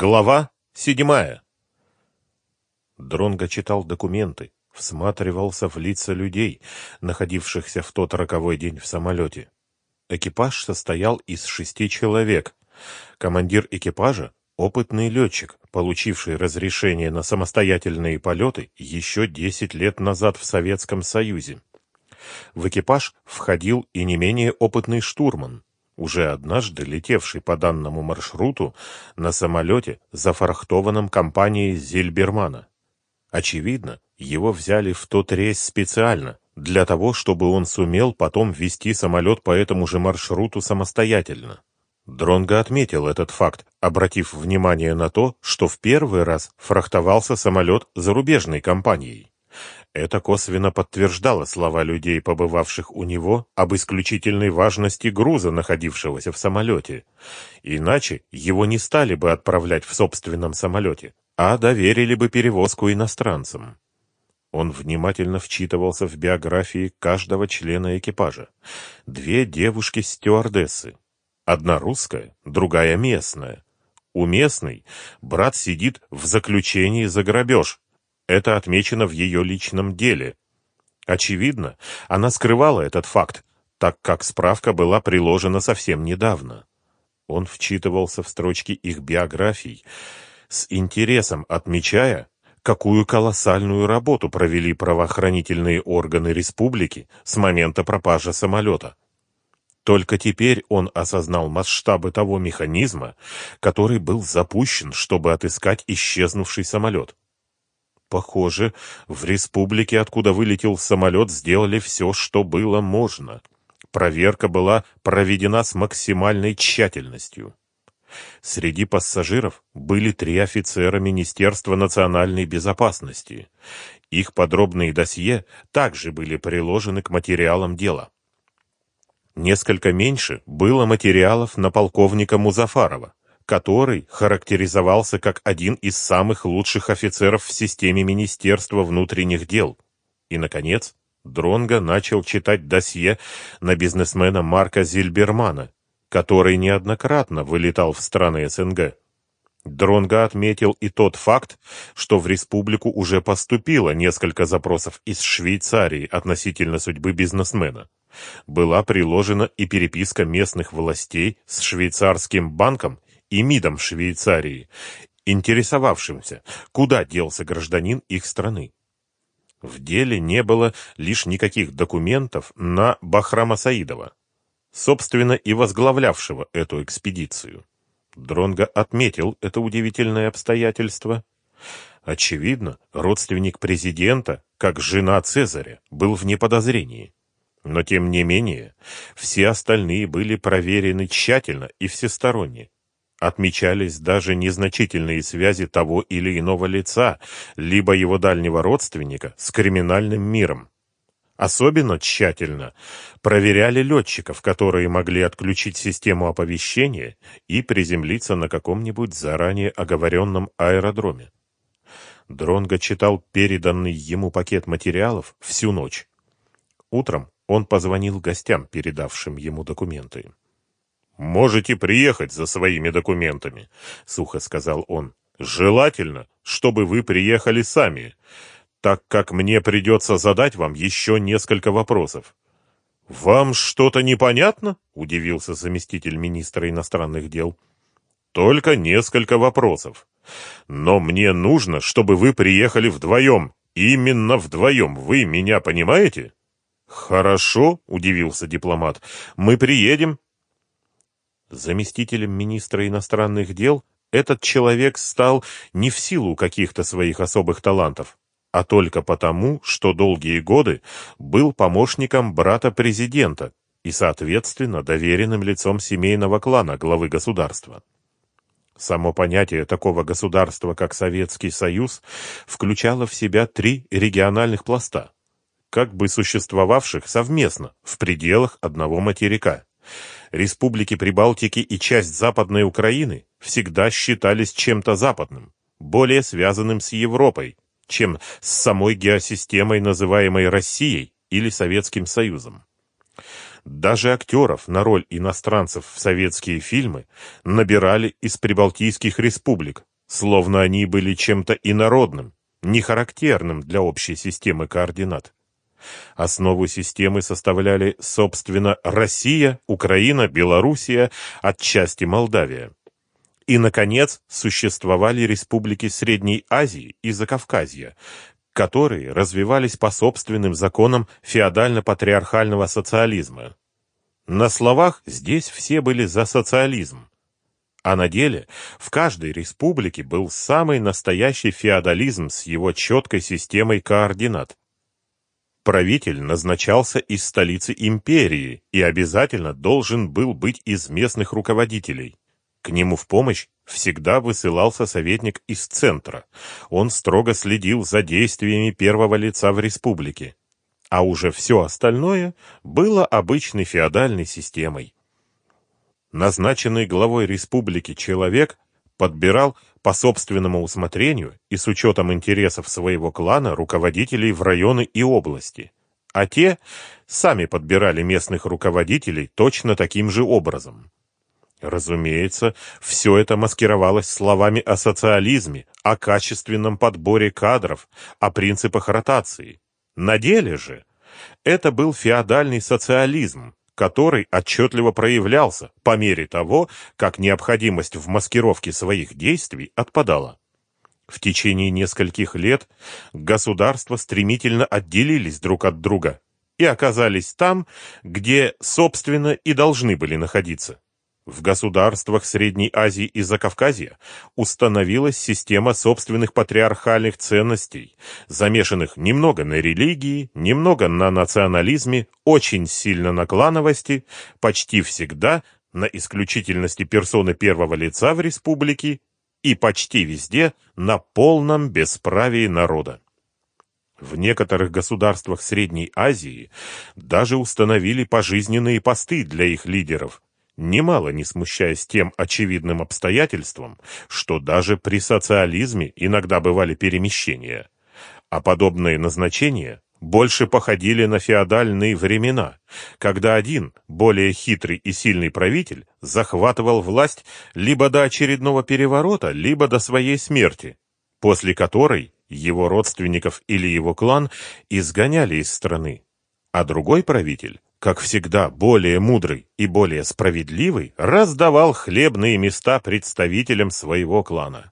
Глава седьмая. Дронго читал документы, всматривался в лица людей, находившихся в тот роковой день в самолете. Экипаж состоял из шести человек. Командир экипажа — опытный летчик, получивший разрешение на самостоятельные полеты еще десять лет назад в Советском Союзе. В экипаж входил и не менее опытный штурман, уже однажды летевший по данному маршруту на самолете, зафрахтованном компанией Зильбермана. Очевидно, его взяли в тот рейс специально, для того, чтобы он сумел потом вести самолет по этому же маршруту самостоятельно. Дронго отметил этот факт, обратив внимание на то, что в первый раз фрахтовался самолет зарубежной компанией. Это косвенно подтверждало слова людей, побывавших у него, об исключительной важности груза, находившегося в самолете. Иначе его не стали бы отправлять в собственном самолете, а доверили бы перевозку иностранцам. Он внимательно вчитывался в биографии каждого члена экипажа. Две девушки-стюардессы. Одна русская, другая местная. У местной брат сидит в заключении за грабеж, это отмечено в ее личном деле. Очевидно, она скрывала этот факт, так как справка была приложена совсем недавно. Он вчитывался в строчки их биографий, с интересом отмечая, какую колоссальную работу провели правоохранительные органы республики с момента пропажи самолета. Только теперь он осознал масштабы того механизма, который был запущен, чтобы отыскать исчезнувший самолет. Похоже, в республике, откуда вылетел самолет, сделали все, что было можно. Проверка была проведена с максимальной тщательностью. Среди пассажиров были три офицера Министерства национальной безопасности. Их подробные досье также были приложены к материалам дела. Несколько меньше было материалов на полковника Музафарова который характеризовался как один из самых лучших офицеров в системе Министерства внутренних дел. И, наконец, Дронго начал читать досье на бизнесмена Марка Зильбермана, который неоднократно вылетал в страны СНГ. Дронго отметил и тот факт, что в республику уже поступило несколько запросов из Швейцарии относительно судьбы бизнесмена. Была приложена и переписка местных властей с швейцарским банком и МИДом Швейцарии, интересовавшимся, куда делся гражданин их страны. В деле не было лишь никаких документов на Бахрама Саидова, собственно и возглавлявшего эту экспедицию. Дронго отметил это удивительное обстоятельство. Очевидно, родственник президента, как жена Цезаря, был вне подозрений. Но тем не менее, все остальные были проверены тщательно и всесторонне. Отмечались даже незначительные связи того или иного лица, либо его дальнего родственника с криминальным миром. Особенно тщательно проверяли летчиков, которые могли отключить систему оповещения и приземлиться на каком-нибудь заранее оговоренном аэродроме. Дронго читал переданный ему пакет материалов всю ночь. Утром он позвонил гостям, передавшим ему документы. «Можете приехать за своими документами», — сухо сказал он. «Желательно, чтобы вы приехали сами, так как мне придется задать вам еще несколько вопросов». «Вам что-то непонятно?» — удивился заместитель министра иностранных дел. «Только несколько вопросов. Но мне нужно, чтобы вы приехали вдвоем. Именно вдвоем. Вы меня понимаете?» «Хорошо», — удивился дипломат. «Мы приедем Заместителем министра иностранных дел этот человек стал не в силу каких-то своих особых талантов, а только потому, что долгие годы был помощником брата президента и, соответственно, доверенным лицом семейного клана главы государства. Само понятие такого государства, как Советский Союз, включало в себя три региональных пласта, как бы существовавших совместно в пределах одного материка республики Прибалтики и часть Западной Украины всегда считались чем-то западным, более связанным с Европой, чем с самой геосистемой, называемой Россией или Советским Союзом. Даже актеров на роль иностранцев в советские фильмы набирали из прибалтийских республик, словно они были чем-то инородным, нехарактерным для общей системы координат. Основу системы составляли, собственно, Россия, Украина, Белоруссия, отчасти Молдавия. И, наконец, существовали республики Средней Азии и Закавказья, которые развивались по собственным законам феодально-патриархального социализма. На словах здесь все были за социализм, а на деле в каждой республике был самый настоящий феодализм с его четкой системой координат. Правитель назначался из столицы империи и обязательно должен был быть из местных руководителей. К нему в помощь всегда высылался советник из центра. Он строго следил за действиями первого лица в республике. А уже все остальное было обычной феодальной системой. Назначенный главой республики человек подбирал по собственному усмотрению и с учетом интересов своего клана руководителей в районы и области, а те сами подбирали местных руководителей точно таким же образом. Разумеется, все это маскировалось словами о социализме, о качественном подборе кадров, о принципах ротации. На деле же это был феодальный социализм, который отчетливо проявлялся по мере того, как необходимость в маскировке своих действий отпадала. В течение нескольких лет государства стремительно отделились друг от друга и оказались там, где, собственно, и должны были находиться. В государствах Средней Азии и Закавказья установилась система собственных патриархальных ценностей, замешанных немного на религии, немного на национализме, очень сильно на клановости, почти всегда на исключительности персоны первого лица в республике и почти везде на полном бесправии народа. В некоторых государствах Средней Азии даже установили пожизненные посты для их лидеров – немало не смущаясь тем очевидным обстоятельством, что даже при социализме иногда бывали перемещения, а подобные назначения больше походили на феодальные времена, когда один, более хитрый и сильный правитель, захватывал власть либо до очередного переворота, либо до своей смерти, после которой его родственников или его клан изгоняли из страны, а другой правитель как всегда более мудрый и более справедливый, раздавал хлебные места представителям своего клана.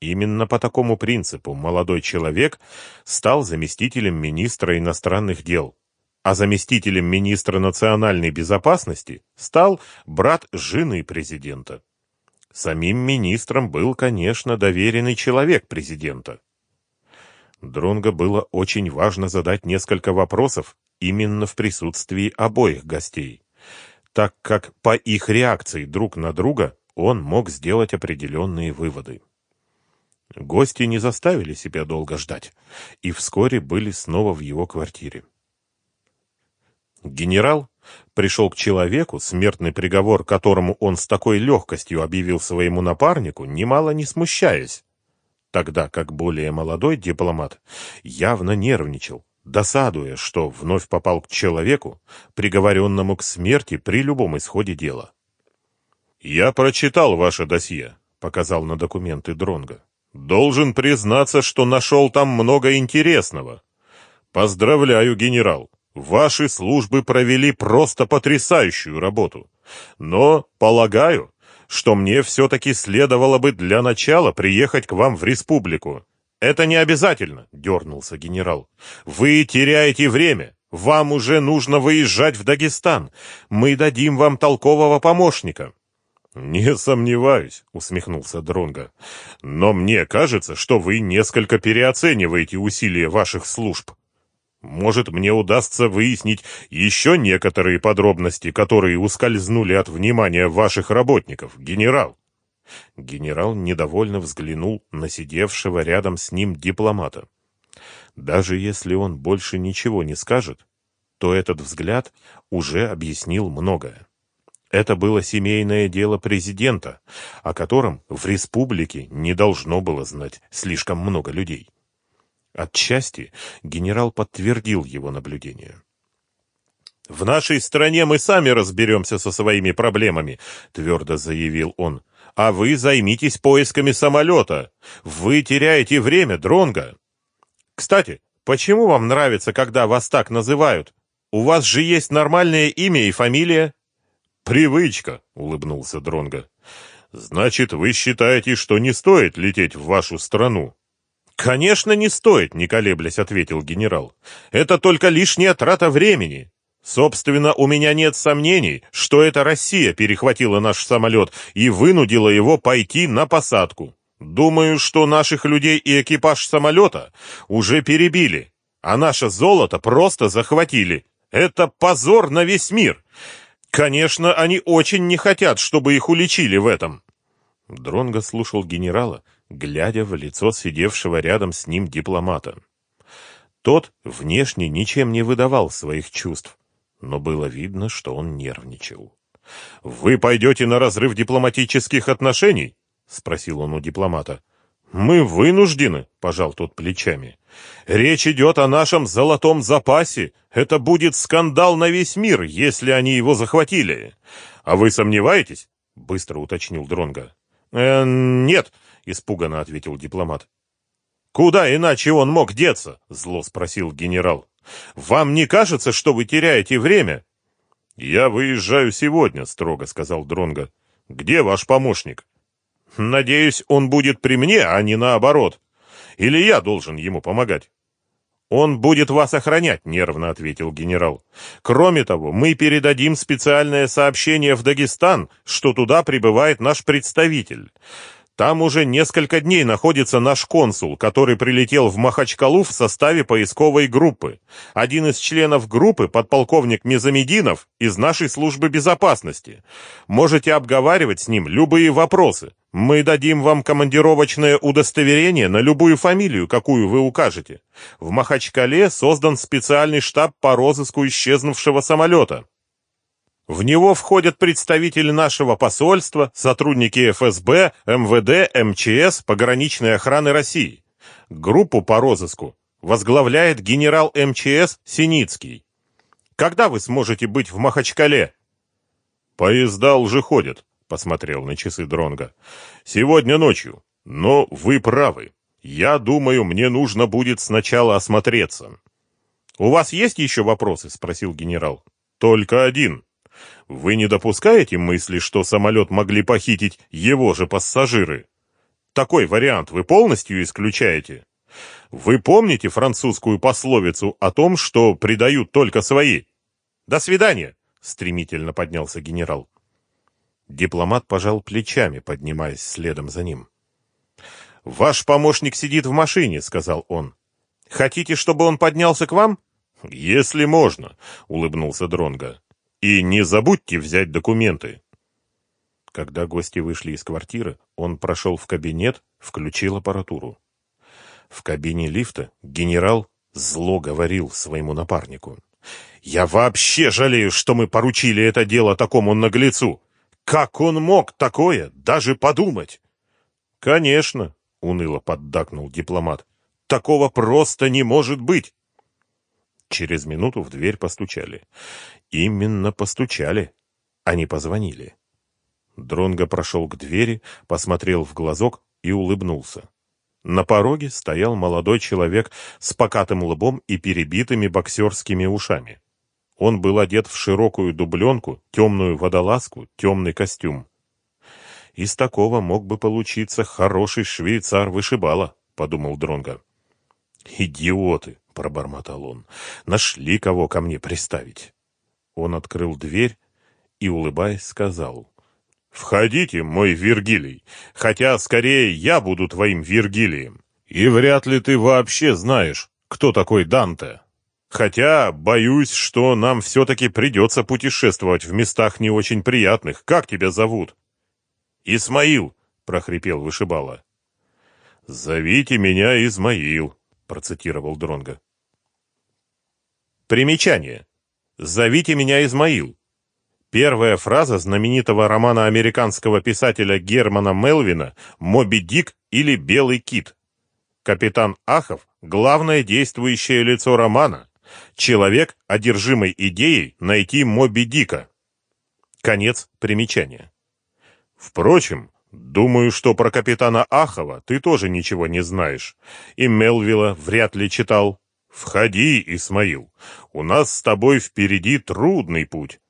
Именно по такому принципу молодой человек стал заместителем министра иностранных дел, а заместителем министра национальной безопасности стал брат жены президента. Самим министром был, конечно, доверенный человек президента. Дронго было очень важно задать несколько вопросов именно в присутствии обоих гостей, так как по их реакции друг на друга он мог сделать определенные выводы. Гости не заставили себя долго ждать и вскоре были снова в его квартире. Генерал пришел к человеку, смертный приговор которому он с такой легкостью объявил своему напарнику, немало не смущаясь, тогда как более молодой дипломат явно нервничал, досадуя, что вновь попал к человеку, приговоренному к смерти при любом исходе дела. «Я прочитал ваше досье», — показал на документы Дронга. «Должен признаться, что нашел там много интересного. Поздравляю, генерал. Ваши службы провели просто потрясающую работу. Но, полагаю, что мне все-таки следовало бы для начала приехать к вам в республику «Это не обязательно», — дернулся генерал. «Вы теряете время. Вам уже нужно выезжать в Дагестан. Мы дадим вам толкового помощника». «Не сомневаюсь», — усмехнулся Дронга. «Но мне кажется, что вы несколько переоцениваете усилия ваших служб. Может, мне удастся выяснить еще некоторые подробности, которые ускользнули от внимания ваших работников, генерал». Генерал недовольно взглянул на сидевшего рядом с ним дипломата. Даже если он больше ничего не скажет, то этот взгляд уже объяснил многое. Это было семейное дело президента, о котором в республике не должно было знать слишком много людей. Отчасти генерал подтвердил его наблюдение. «В нашей стране мы сами разберемся со своими проблемами», — твердо заявил он. а вы займитесь поисками самолета. Вы теряете время, Дронга. Кстати, почему вам нравится, когда вас так называют? У вас же есть нормальное имя и фамилия. Привычка, улыбнулся Дронга. Значит, вы считаете, что не стоит лететь в вашу страну? Конечно, не стоит, не колеблясь, ответил генерал. Это только лишняя трата времени. Собственно, у меня нет сомнений, что это Россия перехватила наш самолет и вынудила его пойти на посадку. Думаю, что наших людей и экипаж самолета уже перебили, а наше золото просто захватили. Это позор на весь мир. Конечно, они очень не хотят, чтобы их уличили в этом. Дронго слушал генерала, глядя в лицо сидевшего рядом с ним дипломата. Тот внешне ничем не выдавал своих чувств, но было видно, что он нервничал. «Вы пойдете на разрыв дипломатических отношений?» — спросил он у дипломата. «Мы вынуждены», — пожал тот плечами. «Речь идет о нашем золотом запасе. Это будет скандал на весь мир, если они его захватили. А вы сомневаетесь?» — быстро уточнил Дронга. «Э, «Нет», — испуганно ответил дипломат. «Куда иначе он мог деться?» — зло спросил генерал. «Вам не кажется, что вы теряете время?» «Я выезжаю сегодня», — строго сказал Дронга. «Где ваш помощник?» «Надеюсь, он будет при мне, а не наоборот. Или я должен ему помогать?» «Он будет вас охранять», — нервно ответил генерал. «Кроме того, мы передадим специальное сообщение в Дагестан, что туда прибывает наш представитель. Там уже несколько дней находится наш консул, который прилетел в Махачкалу в составе поисковой группы. Один из членов группы, подполковник Мезамединов, из нашей службы безопасности. Можете обговаривать с ним любые вопросы. Мы дадим вам командировочное удостоверение на любую фамилию, какую вы укажете. В Махачкале создан специальный штаб по розыску исчезнувшего самолета. В него входят представители нашего посольства, сотрудники ФСБ, МВД, МЧС, пограничной охраны России. Группу по розыску возглавляет генерал МЧС Синицкий. Когда вы сможете быть в Махачкале? Поезда уже ходят, посмотрел на часы Дронга. Сегодня ночью. Но вы правы. Я думаю, мне нужно будет сначала осмотреться. У вас есть еще вопросы, спросил генерал. Только один. Вы не допускаете мысли, что самолет могли похитить его же пассажиры? Такой вариант вы полностью исключаете? Вы помните французскую пословицу о том, что предают только свои? До свидания, стремительно поднялся генерал. Дипломат пожал плечами, поднимаясь следом за ним. Ваш помощник сидит в машине, сказал он. Хотите, чтобы он поднялся к вам? Если можно, улыбнулся Дронга. И не забудьте взять документы. Когда гости вышли из квартиры, он прошел в кабинет, включил аппаратуру. В кабине лифта генерал зло говорил своему напарнику. «Я вообще жалею, что мы поручили это дело такому наглецу! Как он мог такое даже подумать?» «Конечно», — уныло поддакнул дипломат, — «такого просто не может быть!» Через минуту в дверь постучали. Именно постучали, а не позвонили. Дронго прошел к двери, посмотрел в глазок и улыбнулся. На пороге стоял молодой человек с покатым лбом и перебитыми боксерскими ушами. Он был одет в широкую дубленку, темную водолазку, темный костюм. Из такого мог бы получиться хороший швейцар-вышибала, подумал Дронго. Идиоты, пробормотал он. Нашли кого ко мне приставить. Он открыл дверь и, улыбаясь, сказал. «Входите, мой Вергилий, хотя скорее я буду твоим Вергилием. И вряд ли ты вообще знаешь, кто такой Данте. Хотя, боюсь, что нам все-таки придется путешествовать в местах не очень приятных. Как тебя зовут?» «Исмаил», — прохрипел вышибала. «Зовите меня Измаил», — процитировал Дронга. Примечание. «Зовите меня Измаил». Первая фраза знаменитого романа американского писателя Германа Мелвина «Моби Дик» или «Белый кит». Капитан Ахов – главное действующее лицо романа. Человек, одержимый идеей найти Моби Дика. Конец примечания. Впрочем, Думаю, что про капитана Ахова ты тоже ничего не знаешь. И Мелвилла вряд ли читал. Входи, Исмаил. У нас с тобой впереди трудный путь.